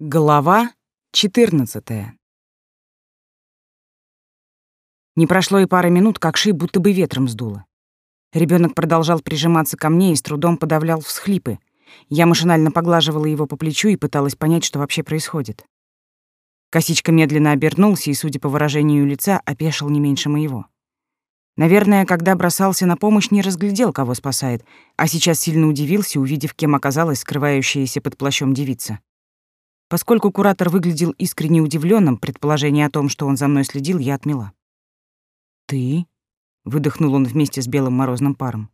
Глава 14 Не прошло и пары минут, как Ши будто бы ветром сдуло. Ребенок продолжал прижиматься ко мне и с трудом подавлял всхлипы. Я машинально поглаживала его по плечу и пыталась понять, что вообще происходит. Косичка медленно обернулся и, судя по выражению лица, опешил не меньше моего. Наверное, когда бросался на помощь, не разглядел, кого спасает, а сейчас сильно удивился, увидев, кем оказалась скрывающаяся под плащом девица. Поскольку куратор выглядел искренне удивленным, предположение о том, что он за мной следил, я отмела. «Ты?» — выдохнул он вместе с белым морозным паром.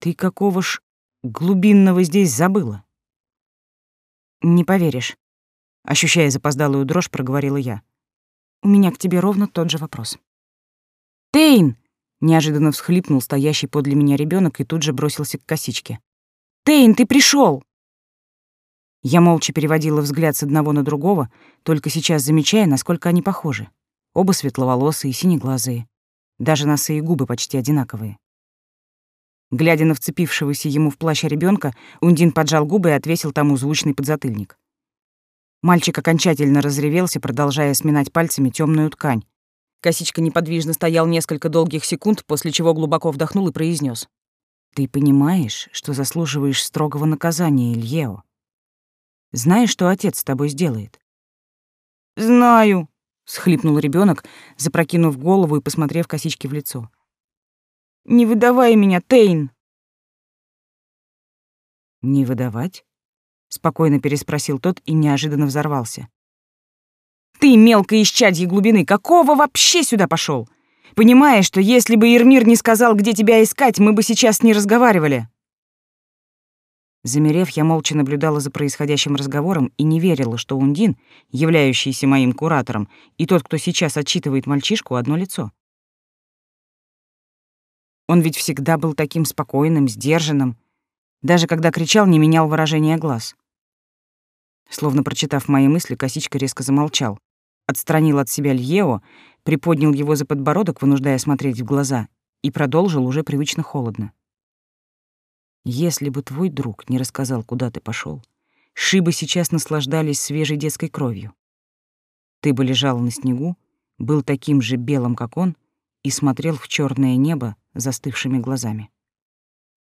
«Ты какого ж глубинного здесь забыла?» «Не поверишь», — ощущая запоздалую дрожь, проговорила я. «У меня к тебе ровно тот же вопрос». «Тейн!» — неожиданно всхлипнул стоящий подле меня ребенок и тут же бросился к косичке. «Тейн, ты пришел! Я молча переводила взгляд с одного на другого, только сейчас замечая, насколько они похожи. Оба светловолосые, синеглазые. Даже носы и губы почти одинаковые. Глядя на вцепившегося ему в плащ ребенка, Ундин поджал губы и отвесил тому звучный подзатыльник. Мальчик окончательно разревелся, продолжая сминать пальцами темную ткань. Косичка неподвижно стоял несколько долгих секунд, после чего глубоко вдохнул и произнес: «Ты понимаешь, что заслуживаешь строгого наказания, Ильео?» Знаешь, что отец с тобой сделает?» «Знаю», — схлипнул ребенок, запрокинув голову и посмотрев косички в лицо. «Не выдавай меня, Тейн!» «Не выдавать?» — спокойно переспросил тот и неожиданно взорвался. «Ты, мелкое исчадье глубины, какого вообще сюда пошел? Понимаешь, что если бы Ермир не сказал, где тебя искать, мы бы сейчас не разговаривали?» Замерев, я молча наблюдала за происходящим разговором и не верила, что Ундин, являющийся моим куратором, и тот, кто сейчас отчитывает мальчишку, одно лицо. Он ведь всегда был таким спокойным, сдержанным, даже когда кричал, не менял выражения глаз. Словно прочитав мои мысли, косичка резко замолчал, отстранил от себя Льео, приподнял его за подбородок, вынуждая смотреть в глаза, и продолжил уже привычно холодно. Если бы твой друг не рассказал, куда ты пошел, шибы сейчас наслаждались свежей детской кровью. Ты бы лежал на снегу, был таким же белым, как он, и смотрел в черное небо застывшими глазами.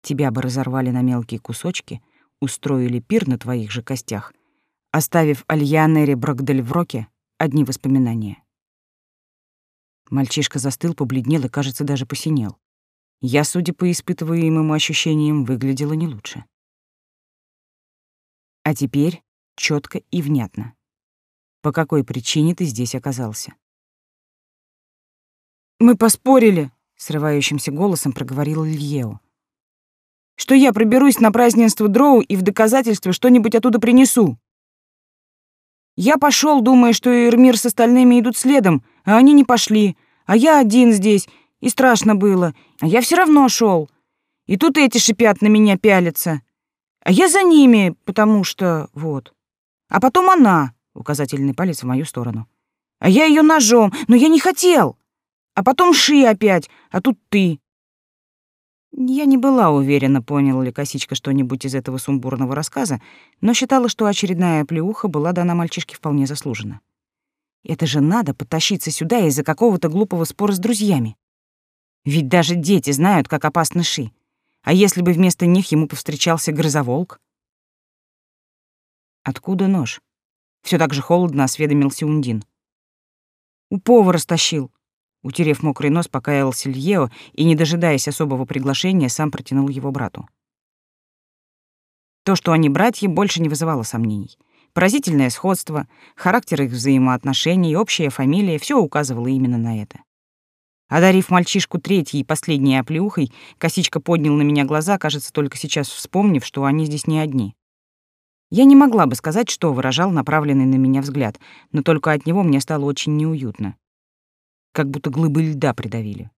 Тебя бы разорвали на мелкие кусочки, устроили пир на твоих же костях, оставив Альянере Брагдельвроке одни воспоминания. Мальчишка застыл, побледнел и, кажется, даже посинел. Я, судя по испытываемым ощущениям, выглядела не лучше. А теперь четко и внятно. По какой причине ты здесь оказался? «Мы поспорили», — срывающимся голосом проговорил Ильео. «Что я проберусь на празднество Дроу и в доказательство что-нибудь оттуда принесу. Я пошел, думая, что Эрмир с остальными идут следом, а они не пошли, а я один здесь, и страшно было, а я все равно шел. И тут эти шипят на меня, пялятся. А я за ними, потому что... вот. А потом она, указательный палец в мою сторону. А я ее ножом, но я не хотел. А потом Ши опять, а тут ты. Я не была уверена, понял ли Косичка что-нибудь из этого сумбурного рассказа, но считала, что очередная плеуха была дана мальчишке вполне заслуженно. Это же надо потащиться сюда из-за какого-то глупого спора с друзьями. Ведь даже дети знают, как опасны ши. А если бы вместо них ему повстречался грызоволк? Откуда нож? Все так же холодно осведомился Ундин. У повара стащил. Утерев мокрый нос, покаялся Льео и, не дожидаясь особого приглашения, сам протянул его брату. То, что они братья, больше не вызывало сомнений. Поразительное сходство, характер их взаимоотношений, общая фамилия — все указывало именно на это. Одарив мальчишку третьей и последней оплеухой, Косичка поднял на меня глаза, кажется, только сейчас вспомнив, что они здесь не одни. Я не могла бы сказать, что выражал направленный на меня взгляд, но только от него мне стало очень неуютно. Как будто глыбы льда придавили.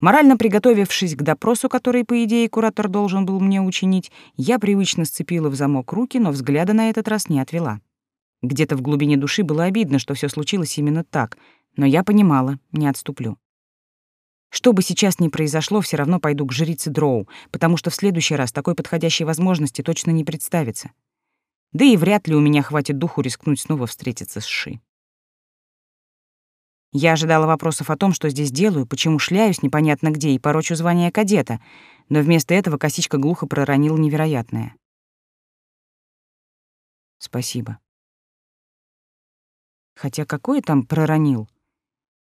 Морально приготовившись к допросу, который, по идее, куратор должен был мне учинить, я привычно сцепила в замок руки, но взгляда на этот раз не отвела. Где-то в глубине души было обидно, что все случилось именно так — но я понимала, не отступлю. Что бы сейчас ни произошло, все равно пойду к жрице Дроу, потому что в следующий раз такой подходящей возможности точно не представится. Да и вряд ли у меня хватит духу рискнуть снова встретиться с Ши. Я ожидала вопросов о том, что здесь делаю, почему шляюсь непонятно где и порочу звание кадета, но вместо этого косичка глухо проронила невероятное. Спасибо. Хотя какое там проронил?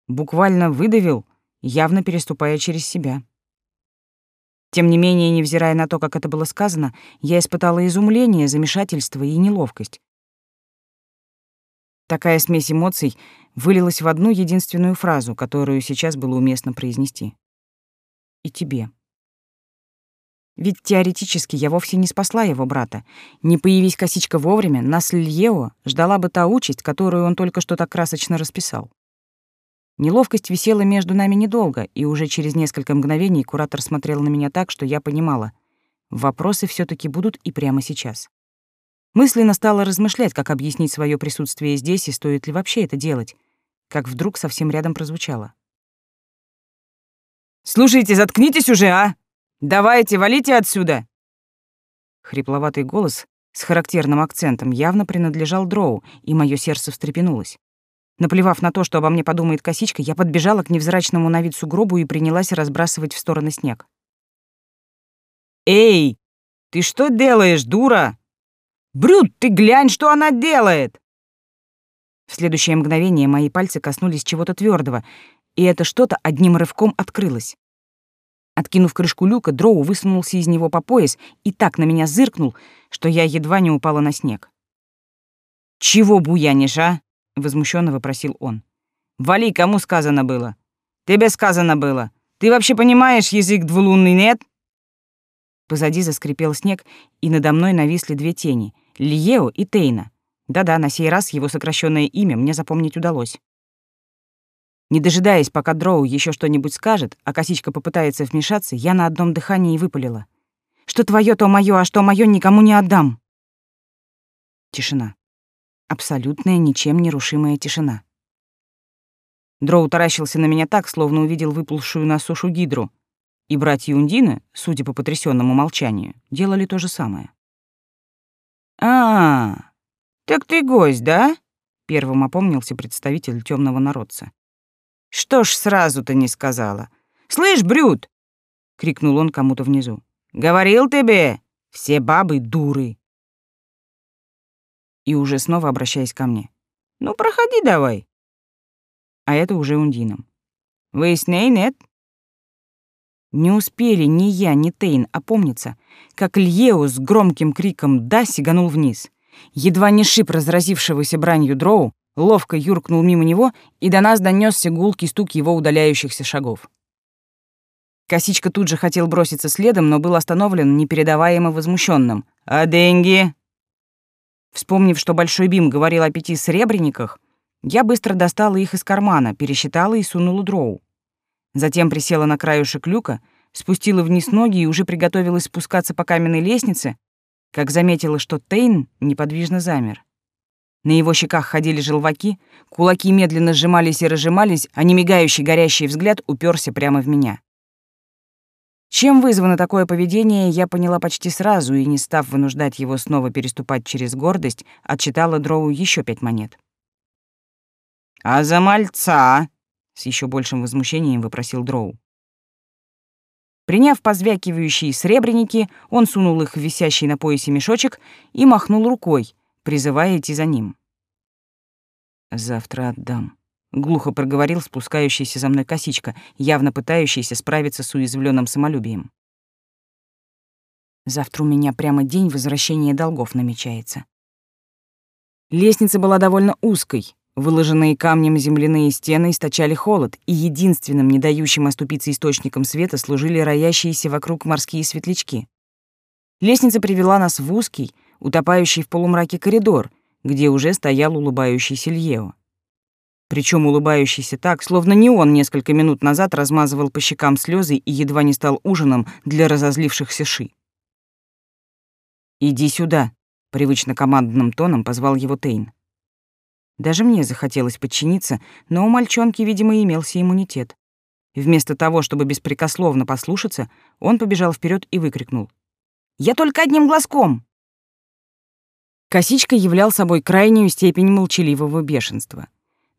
Буквально выдавил, явно переступая через себя. Тем не менее, невзирая на то, как это было сказано, я испытала изумление, замешательство и неловкость. Такая смесь эмоций вылилась в одну единственную фразу, которую сейчас было уместно произнести. «И тебе». Ведь теоретически я вовсе не спасла его брата. Не появись косичка вовремя, нас Льео ждала бы та участь, которую он только что так красочно расписал. Неловкость висела между нами недолго, и уже через несколько мгновений куратор смотрел на меня так, что я понимала. Вопросы все таки будут и прямо сейчас. Мысленно стала размышлять, как объяснить свое присутствие здесь и стоит ли вообще это делать, как вдруг совсем рядом прозвучало. «Слушайте, заткнитесь уже, а!» Давайте, валите отсюда!» Хрипловатый голос с характерным акцентом явно принадлежал Дроу, и мое сердце встрепенулось. Наплевав на то, что обо мне подумает косичка, я подбежала к невзрачному на вид сугробу и принялась разбрасывать в стороны снег. «Эй, ты что делаешь, дура? Брюд, ты глянь, что она делает!» В следующее мгновение мои пальцы коснулись чего-то твердого, и это что-то одним рывком открылось. Откинув крышку люка, Дроу высунулся из него по пояс и так на меня зыркнул, что я едва не упала на снег. «Чего буянишь, а?» — возмущенно вопросил он. «Вали, кому сказано было? Тебе сказано было. Ты вообще понимаешь язык двулунный, нет?» Позади заскрипел снег, и надо мной нависли две тени — Льео и Тейна. Да-да, на сей раз его сокращенное имя мне запомнить удалось. Не дожидаясь, пока Дроу еще что-нибудь скажет, а косичка попытается вмешаться, я на одном дыхании выпалила. «Что твое, то мое, а что мое никому не отдам!» Тишина. Абсолютная, ничем не рушимая тишина. Дроу таращился на меня так, словно увидел выплывшую на сушу гидру, и братья Ундины, судя по потрясенному молчанию, делали то же самое. «А, так ты гость, да?» — первым опомнился представитель темного народца. Что ж сразу-то не сказала? Слышь, Брюд! крикнул он кому-то внизу. Говорил тебе, все бабы дуры. И уже снова обращаясь ко мне. Ну, проходи давай. А это уже Ундином. Вы с ней, нет? Не успели ни я, ни Тейн опомниться, как Льеу с громким криком «да» сиганул вниз. Едва не шип разразившегося бранью дроу, ловко юркнул мимо него, и до нас донесся гулкий стук его удаляющихся шагов. Косичка тут же хотел броситься следом, но был остановлен непередаваемо возмущенным. «А деньги?» Вспомнив, что Большой Бим говорил о пяти сребрениках, я быстро достала их из кармана, пересчитала и сунула дроу. Затем присела на краюшек люка, спустила вниз ноги и уже приготовилась спускаться по каменной лестнице, как заметила, что Тейн неподвижно замер. На его щеках ходили желваки, кулаки медленно сжимались и разжимались, а немигающий горящий взгляд уперся прямо в меня. Чем вызвано такое поведение, я поняла почти сразу и, не став вынуждать его снова переступать через гордость, отчитала Дроу еще пять монет. «А за мальца?» — с еще большим возмущением выпросил Дроу. Приняв позвякивающие сребреники, он сунул их в висящий на поясе мешочек и махнул рукой, призывая идти за ним. «Завтра отдам», — глухо проговорил спускающийся за мной косичка, явно пытающийся справиться с уязвленным самолюбием. «Завтра у меня прямо день возвращения долгов намечается». Лестница была довольно узкой, Выложенные камнем земляные стены источали холод, и единственным не дающим оступиться источником света служили роящиеся вокруг морские светлячки. Лестница привела нас в узкий, утопающий в полумраке коридор, где уже стоял улыбающийся Льео. Причем улыбающийся так, словно не он несколько минут назад размазывал по щекам слезы и едва не стал ужином для разозлившихся ши. «Иди сюда», — привычно командным тоном позвал его Тейн. Даже мне захотелось подчиниться, но у мальчонки, видимо, имелся иммунитет. Вместо того, чтобы беспрекословно послушаться, он побежал вперед и выкрикнул. «Я только одним глазком!» Косичка являл собой крайнюю степень молчаливого бешенства.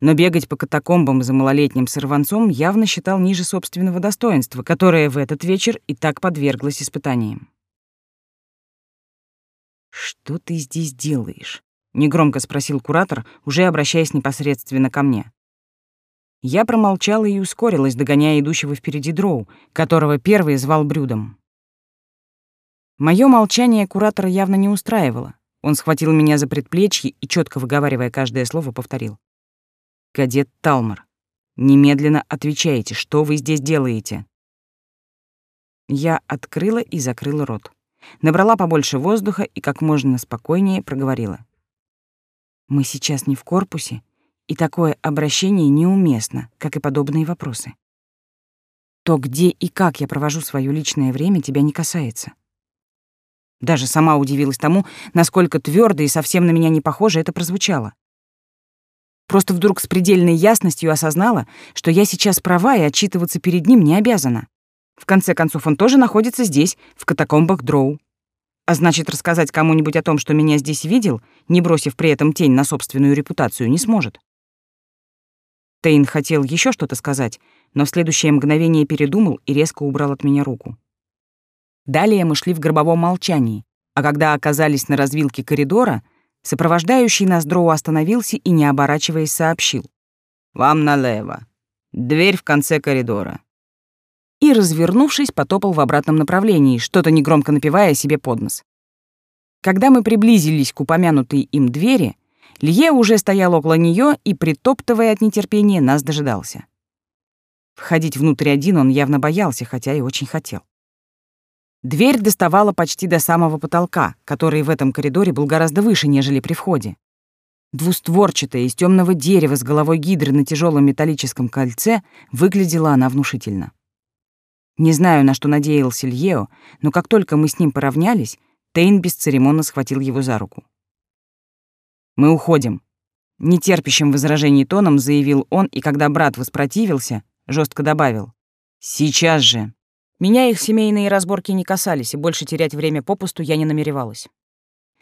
Но бегать по катакомбам за малолетним сорванцом явно считал ниже собственного достоинства, которое в этот вечер и так подверглось испытаниям. «Что ты здесь делаешь?» — негромко спросил куратор, уже обращаясь непосредственно ко мне. Я промолчала и ускорилась, догоняя идущего впереди дроу, которого первый звал Брюдом. Моё молчание куратора явно не устраивало. Он схватил меня за предплечье и, четко выговаривая каждое слово, повторил. «Кадет Талмор, немедленно отвечайте, что вы здесь делаете?» Я открыла и закрыла рот. Набрала побольше воздуха и как можно спокойнее проговорила. «Мы сейчас не в корпусе, и такое обращение неуместно, как и подобные вопросы. То, где и как я провожу свое личное время, тебя не касается. Даже сама удивилась тому, насколько твердо и совсем на меня не похоже это прозвучало. Просто вдруг с предельной ясностью осознала, что я сейчас права и отчитываться перед ним не обязана. В конце концов, он тоже находится здесь, в катакомбах Дроу. А значит, рассказать кому-нибудь о том, что меня здесь видел, не бросив при этом тень на собственную репутацию, не сможет. Тейн хотел еще что-то сказать, но в следующее мгновение передумал и резко убрал от меня руку. Далее мы шли в гробовом молчании, а когда оказались на развилке коридора, сопровождающий нас Дроу остановился и, не оборачиваясь, сообщил. «Вам налево. Дверь в конце коридора». И, развернувшись, потопал в обратном направлении, что-то негромко напевая себе под нос. Когда мы приблизились к упомянутой им двери, Лье уже стоял около нее и, притоптывая от нетерпения, нас дожидался. Входить внутрь один он явно боялся, хотя и очень хотел. Дверь доставала почти до самого потолка, который в этом коридоре был гораздо выше, нежели при входе. Двустворчатая, из темного дерева с головой гидры на тяжелом металлическом кольце, выглядела она внушительно. Не знаю, на что надеялся Льео, но как только мы с ним поравнялись, Тейн бесцеремонно схватил его за руку. «Мы уходим», — нетерпящим возражений тоном заявил он, и когда брат воспротивился, жестко добавил. «Сейчас же». Меня их семейные разборки не касались, и больше терять время попусту я не намеревалась.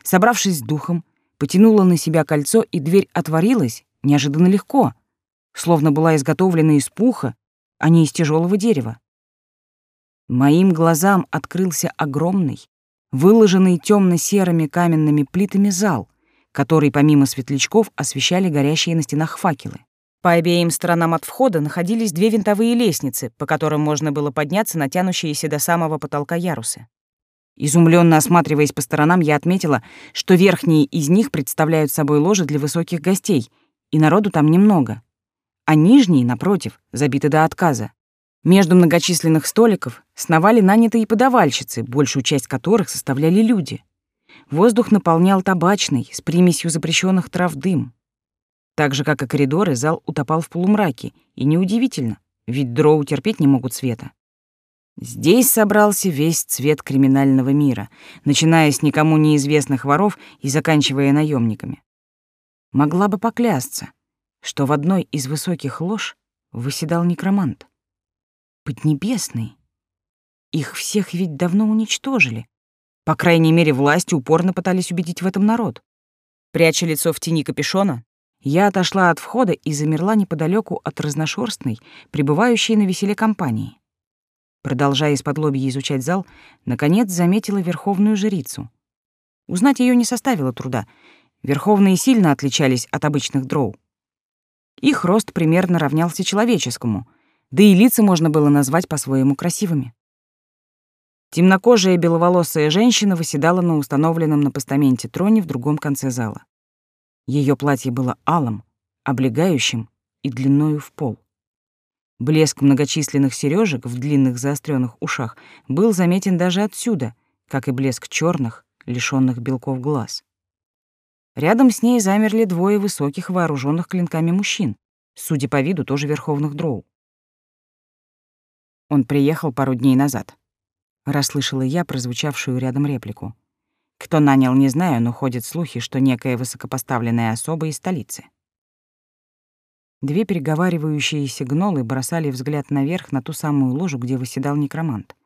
Собравшись с духом, потянула на себя кольцо, и дверь отворилась неожиданно легко, словно была изготовлена из пуха, а не из тяжелого дерева. Моим глазам открылся огромный, выложенный темно серыми каменными плитами зал, который помимо светлячков освещали горящие на стенах факелы. По обеим сторонам от входа находились две винтовые лестницы, по которым можно было подняться на тянущиеся до самого потолка ярусы. Изумленно осматриваясь по сторонам, я отметила, что верхние из них представляют собой ложи для высоких гостей, и народу там немного. А нижние, напротив, забиты до отказа. Между многочисленных столиков сновали нанятые подавальщицы, большую часть которых составляли люди. Воздух наполнял табачный, с примесью запрещенных трав дым. Так же, как и коридоры, зал утопал в полумраке, и неудивительно, ведь дроу терпеть не могут света. Здесь собрался весь цвет криминального мира, начиная с никому неизвестных воров и заканчивая наемниками. Могла бы поклясться, что в одной из высоких лож выседал некромант. Поднебесный. Их всех ведь давно уничтожили, по крайней мере, власти упорно пытались убедить в этом народ. Пряча лицо в тени капюшона, я отошла от входа и замерла неподалеку от разношерстной, пребывающей на веселе компании. Продолжая из-под изучать зал, наконец заметила верховную жрицу. Узнать ее не составило труда. Верховные сильно отличались от обычных дроу. Их рост примерно равнялся человеческому, да и лица можно было назвать по-своему красивыми. Темнокожая беловолосая женщина восседала на установленном на постаменте троне в другом конце зала. Ее платье было алым, облегающим и длиною в пол. Блеск многочисленных сережек в длинных заостренных ушах был заметен даже отсюда, как и блеск черных, лишенных белков глаз. Рядом с ней замерли двое высоких вооруженных клинками мужчин, судя по виду, тоже верховных дроу. Он приехал пару дней назад расслышала я прозвучавшую рядом реплику. Кто нанял, не знаю, но ходят слухи, что некая высокопоставленная особа из столицы. Две переговаривающиеся гнолы бросали взгляд наверх на ту самую ложу, где выседал некромант.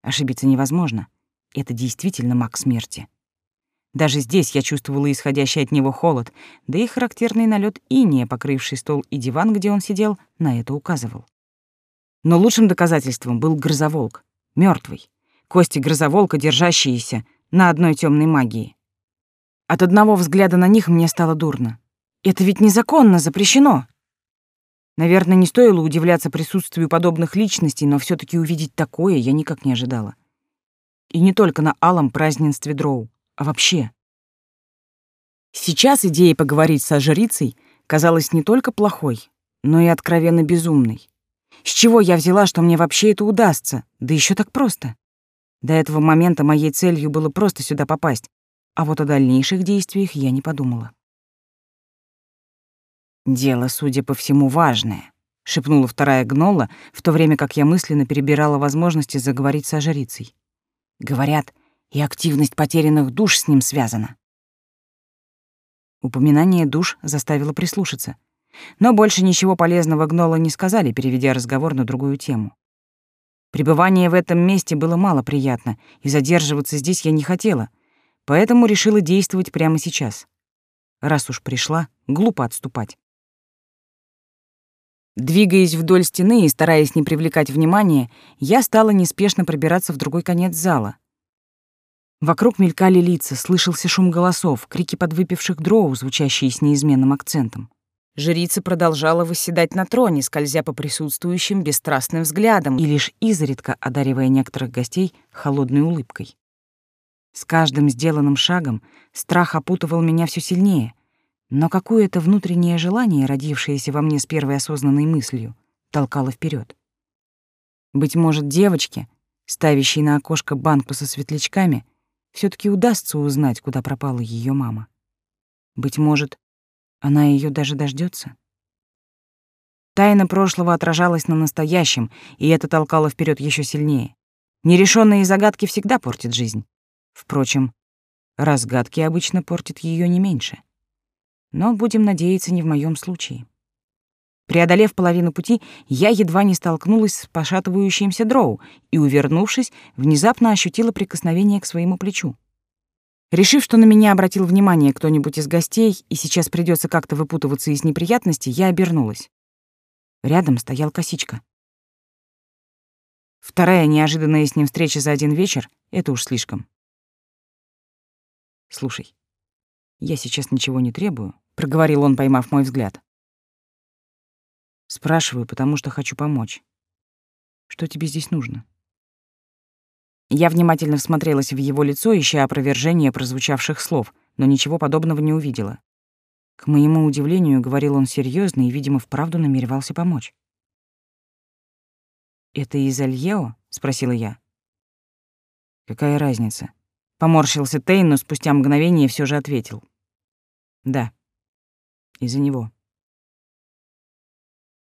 Ошибиться невозможно. Это действительно маг смерти. Даже здесь я чувствовала исходящий от него холод, да и характерный налет иния, покрывший стол и диван, где он сидел, на это указывал. Но лучшим доказательством был грозоволк, мертвый, кости грозоволка, держащиеся на одной темной магии. От одного взгляда на них мне стало дурно. Это ведь незаконно, запрещено. Наверное, не стоило удивляться присутствию подобных личностей, но все таки увидеть такое я никак не ожидала. И не только на алом празднестве Дроу, а вообще. Сейчас идея поговорить со жрицей казалась не только плохой, но и откровенно безумной. С чего я взяла, что мне вообще это удастся? Да еще так просто. До этого момента моей целью было просто сюда попасть, а вот о дальнейших действиях я не подумала. «Дело, судя по всему, важное», — шепнула вторая гнола, в то время как я мысленно перебирала возможности заговорить со жрицей. «Говорят, и активность потерянных душ с ним связана». Упоминание душ заставило прислушаться. Но больше ничего полезного гнола не сказали, переведя разговор на другую тему. Пребывание в этом месте было мало приятно, и задерживаться здесь я не хотела, поэтому решила действовать прямо сейчас. Раз уж пришла, глупо отступать. Двигаясь вдоль стены и стараясь не привлекать внимания, я стала неспешно пробираться в другой конец зала. Вокруг мелькали лица, слышался шум голосов, крики подвыпивших дроу, звучащие с неизменным акцентом. Жрица продолжала восседать на троне, скользя по присутствующим бесстрастным взглядом и лишь изредка одаривая некоторых гостей холодной улыбкой. С каждым сделанным шагом страх опутывал меня все сильнее, но какое-то внутреннее желание, родившееся во мне с первой осознанной мыслью, толкало вперед. Быть может, девочке, ставящей на окошко банку со светлячками, все таки удастся узнать, куда пропала ее мама. Быть может, она ее даже дождется. Тайна прошлого отражалась на настоящем, и это толкало вперед еще сильнее. Нерешенные загадки всегда портят жизнь. Впрочем, разгадки обычно портят ее не меньше. Но будем надеяться, не в моем случае. Преодолев половину пути, я едва не столкнулась с пошатывающимся дроу и, увернувшись, внезапно ощутила прикосновение к своему плечу. Решив, что на меня обратил внимание кто-нибудь из гостей, и сейчас придется как-то выпутываться из неприятностей, я обернулась. Рядом стоял косичка. Вторая неожиданная с ним встреча за один вечер — это уж слишком. «Слушай, я сейчас ничего не требую», — проговорил он, поймав мой взгляд. «Спрашиваю, потому что хочу помочь. Что тебе здесь нужно?» Я внимательно всмотрелась в его лицо, ища опровержение прозвучавших слов, но ничего подобного не увидела. К моему удивлению, говорил он серьезно и, видимо, вправду намеревался помочь. «Это из Альео?» — спросила я. «Какая разница?» Поморщился Тейн, но спустя мгновение все же ответил. «Да, из-за него».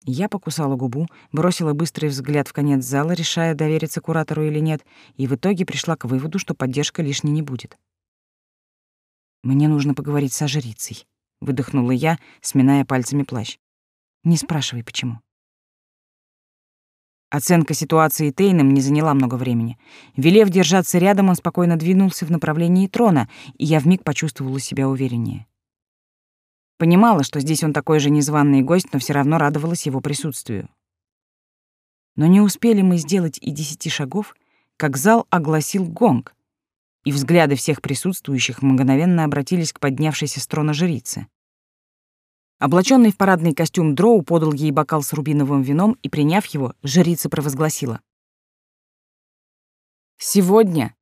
Я покусала губу, бросила быстрый взгляд в конец зала, решая, довериться куратору или нет, и в итоге пришла к выводу, что поддержка лишней не будет. «Мне нужно поговорить со жрицей», — выдохнула я, сминая пальцами плащ. «Не спрашивай, почему». Оценка ситуации Тейном не заняла много времени. Велев держаться рядом, он спокойно двинулся в направлении трона, и я вмиг почувствовала себя увереннее. Понимала, что здесь он такой же незваный гость, но все равно радовалась его присутствию. Но не успели мы сделать и десяти шагов, как зал огласил гонг, и взгляды всех присутствующих мгновенно обратились к поднявшейся с трона жрице. Облаченный в парадный костюм Дроу подал ей бокал с рубиновым вином и, приняв его, жрица провозгласила. «Сегодня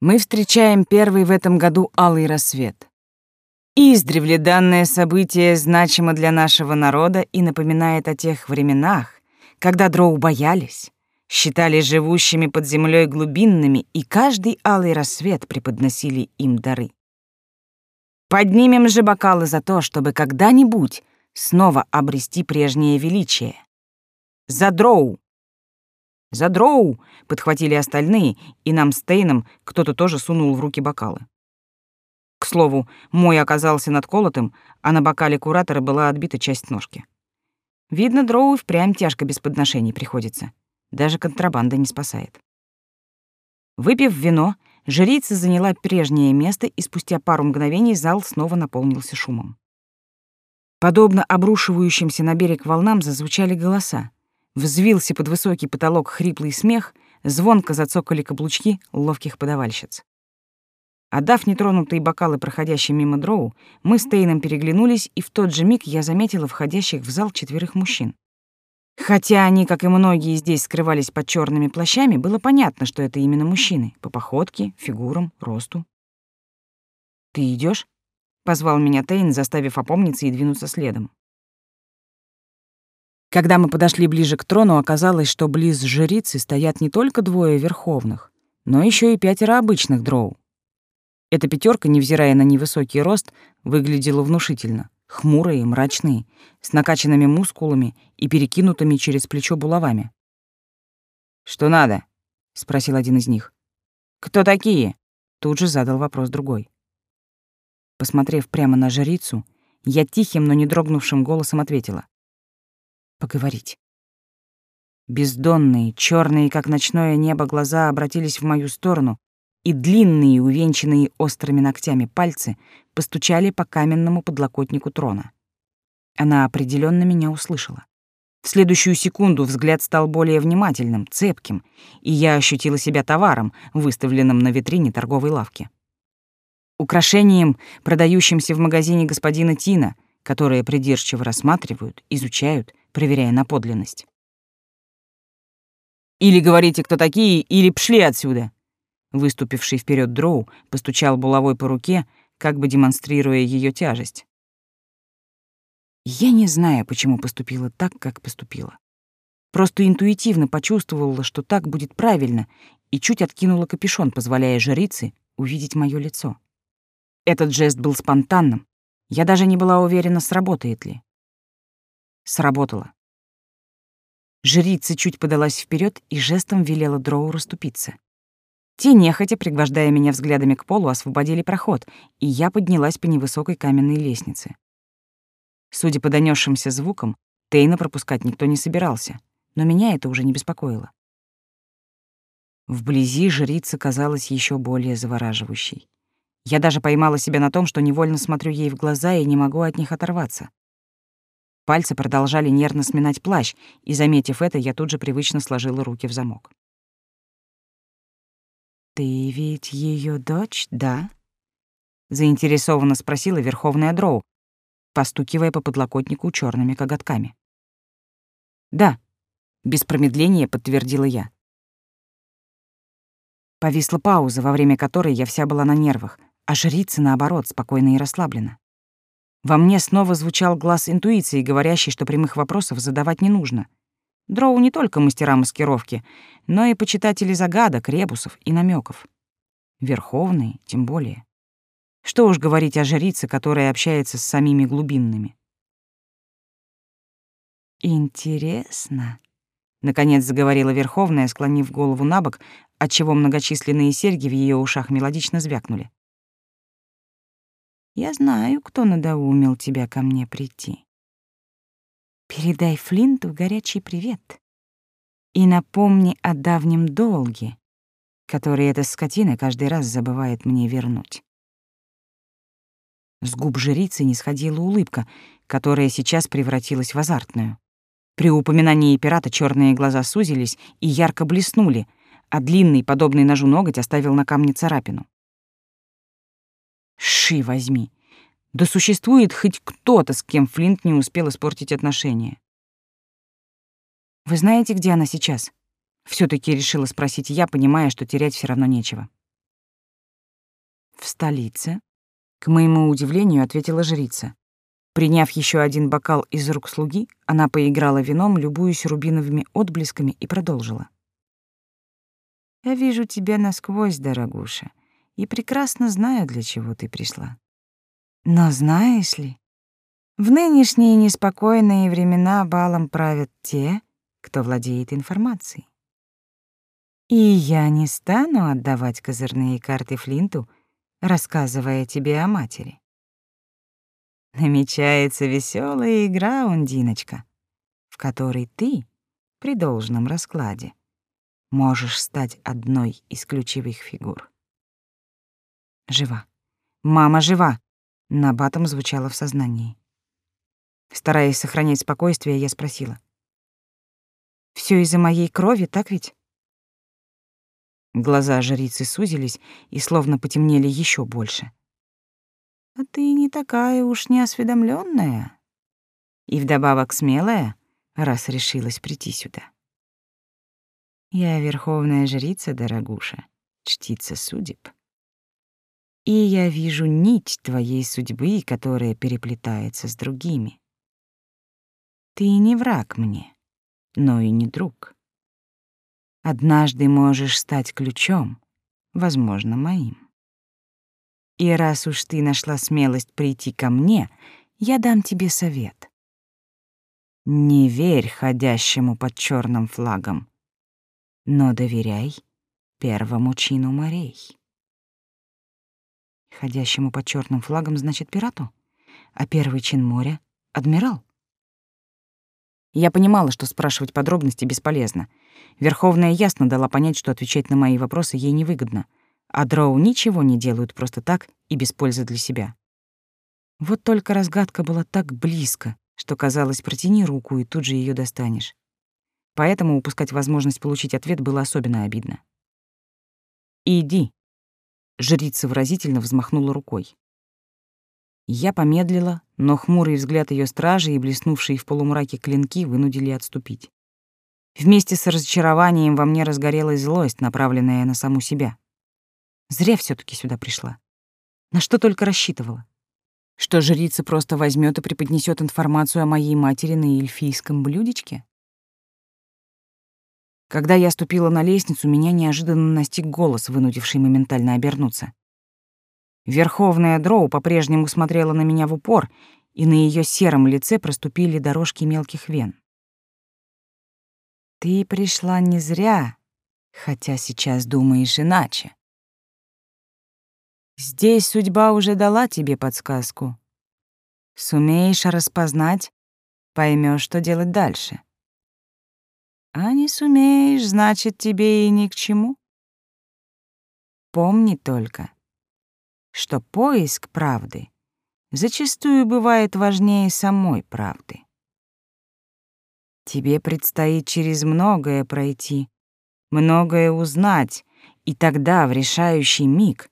мы встречаем первый в этом году алый рассвет. Издревле данное событие значимо для нашего народа и напоминает о тех временах, когда дроу боялись, считали живущими под землей глубинными, и каждый алый рассвет преподносили им дары. Поднимем же бокалы за то, чтобы когда-нибудь снова обрести прежнее величие. За дроу! За дроу! Подхватили остальные, и нам с Тейном кто-то тоже сунул в руки бокалы. Слову, мой оказался надколотым, а на бокале куратора была отбита часть ножки. Видно, дроу впрямь тяжко без подношений приходится. Даже контрабанда не спасает. Выпив вино, Жрица заняла прежнее место, и спустя пару мгновений зал снова наполнился шумом. Подобно обрушивающимся на берег волнам зазвучали голоса. Взвился под высокий потолок хриплый смех, звонко зацокали каблучки ловких подавальщиц. Отдав нетронутые бокалы проходящим мимо дроу, мы с Тейном переглянулись, и в тот же миг я заметила входящих в зал четверых мужчин. Хотя они, как и многие здесь, скрывались под черными плащами, было понятно, что это именно мужчины, по походке, фигурам, росту. «Ты идешь? позвал меня Тейн, заставив опомниться и двинуться следом. Когда мы подошли ближе к трону, оказалось, что близ жрицы стоят не только двое верховных, но еще и пятеро обычных дроу. Эта пятерка, невзирая на невысокий рост, выглядела внушительно, хмурые, мрачные, с накачанными мускулами и перекинутыми через плечо булавами. «Что надо?» — спросил один из них. «Кто такие?» — тут же задал вопрос другой. Посмотрев прямо на жрицу, я тихим, но не дрогнувшим голосом ответила. «Поговорить». Бездонные, черные, как ночное небо, глаза обратились в мою сторону, и длинные, увенчанные острыми ногтями пальцы постучали по каменному подлокотнику трона. Она определенно меня услышала. В следующую секунду взгляд стал более внимательным, цепким, и я ощутила себя товаром, выставленным на витрине торговой лавки. Украшением, продающимся в магазине господина Тина, которое придирчиво рассматривают, изучают, проверяя на подлинность. «Или говорите, кто такие, или пшли отсюда!» Выступивший вперед дроу постучал булавой по руке, как бы демонстрируя ее тяжесть. Я не знаю, почему поступила так, как поступила. Просто интуитивно почувствовала, что так будет правильно, и чуть откинула капюшон, позволяя жрице увидеть мое лицо. Этот жест был спонтанным. Я даже не была уверена, сработает ли. Сработало. Жрица чуть подалась вперед и жестом велела Дроу расступиться. Те, нехотя, пригвождая меня взглядами к полу, освободили проход, и я поднялась по невысокой каменной лестнице. Судя по донесшимся звукам, Тейна пропускать никто не собирался, но меня это уже не беспокоило. Вблизи жрица казалась еще более завораживающей. Я даже поймала себя на том, что невольно смотрю ей в глаза и не могу от них оторваться. Пальцы продолжали нервно сминать плащ, и, заметив это, я тут же привычно сложила руки в замок. «Ты ведь ее дочь, да?» — заинтересованно спросила Верховная Дроу, постукивая по подлокотнику черными коготками. «Да», — без промедления подтвердила я. Повисла пауза, во время которой я вся была на нервах, а жрица, наоборот, спокойна и расслаблена. Во мне снова звучал глаз интуиции, говорящий, что прямых вопросов задавать не нужно — Дроу не только мастера маскировки, но и почитатели загадок, ребусов и намеков. Верховные, тем более. Что уж говорить о жрице, которая общается с самими глубинными. «Интересно», — наконец заговорила Верховная, склонив голову на бок, отчего многочисленные серьги в ее ушах мелодично звякнули. «Я знаю, кто надоумил тебя ко мне прийти. Передай Флинту горячий привет. И напомни о давнем долге, который эта скотина каждый раз забывает мне вернуть. С губ жрицы не сходила улыбка, которая сейчас превратилась в азартную. При упоминании пирата черные глаза сузились и ярко блеснули, а длинный, подобный ножу ноготь оставил на камне царапину. «Ши возьми! Да существует хоть кто-то, с кем Флинт не успел испортить отношения. «Вы знаете, где она сейчас?» все таки решила спросить я, понимая, что терять все равно нечего. «В столице?» — к моему удивлению ответила жрица. Приняв еще один бокал из рук слуги, она поиграла вином, любуясь рубиновыми отблесками, и продолжила. «Я вижу тебя насквозь, дорогуша, и прекрасно знаю, для чего ты пришла. Но знаешь ли, в нынешние неспокойные времена балом правят те, кто владеет информацией. И я не стану отдавать козырные карты Флинту, рассказывая тебе о матери. Намечается веселая игра, Ундиночка, в которой ты, при должном раскладе, можешь стать одной из ключевых фигур. Жива. Мама жива. На батом звучало в сознании. Стараясь сохранять спокойствие, я спросила. Все из-за моей крови, так ведь? Глаза жрицы сузились и словно потемнели еще больше. А ты не такая уж неосведомленная и вдобавок смелая, раз решилась прийти сюда. Я верховная жрица, дорогуша, чтица судеб. И я вижу нить твоей судьбы, которая переплетается с другими. Ты не враг мне, но и не друг. Однажды можешь стать ключом, возможно, моим. И раз уж ты нашла смелость прийти ко мне, я дам тебе совет. Не верь ходящему под черным флагом, но доверяй первому чину морей. Ходящему под черным флагом значит пирату, а первый чин моря — адмирал. Я понимала, что спрашивать подробности бесполезно. Верховная ясно дала понять, что отвечать на мои вопросы ей невыгодно, а дроу ничего не делают просто так и без пользы для себя. Вот только разгадка была так близко, что казалось, протяни руку и тут же ее достанешь. Поэтому упускать возможность получить ответ было особенно обидно. «Иди», — жрица выразительно взмахнула рукой. Я помедлила, но хмурый взгляд ее стражи и блеснувшие в полумраке клинки вынудили отступить. Вместе с разочарованием во мне разгорелась злость, направленная на саму себя. Зря все таки сюда пришла. На что только рассчитывала. Что жрица просто возьмет и преподнесет информацию о моей матери на эльфийском блюдечке? Когда я ступила на лестницу, меня неожиданно настиг голос, вынудивший моментально обернуться. Верховная Дроу по-прежнему смотрела на меня в упор, и на ее сером лице проступили дорожки мелких вен. «Ты пришла не зря, хотя сейчас думаешь иначе. Здесь судьба уже дала тебе подсказку. Сумеешь распознать, поймешь, что делать дальше. А не сумеешь, значит, тебе и ни к чему. Помни только, что поиск правды зачастую бывает важнее самой правды. Тебе предстоит через многое пройти, многое узнать, и тогда в решающий миг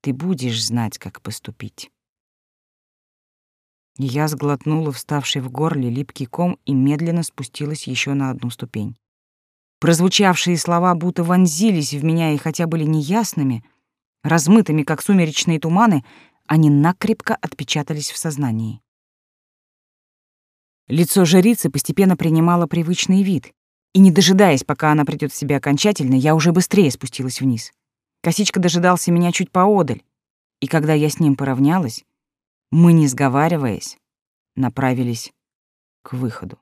ты будешь знать, как поступить. Я сглотнула вставший в горле липкий ком и медленно спустилась еще на одну ступень. Прозвучавшие слова будто вонзились в меня и хотя были неясными, размытыми, как сумеречные туманы, они накрепко отпечатались в сознании. Лицо жрицы постепенно принимало привычный вид, и, не дожидаясь, пока она придет в себя окончательно, я уже быстрее спустилась вниз. Косичка дожидался меня чуть поодаль, и когда я с ним поравнялась, мы, не сговариваясь, направились к выходу.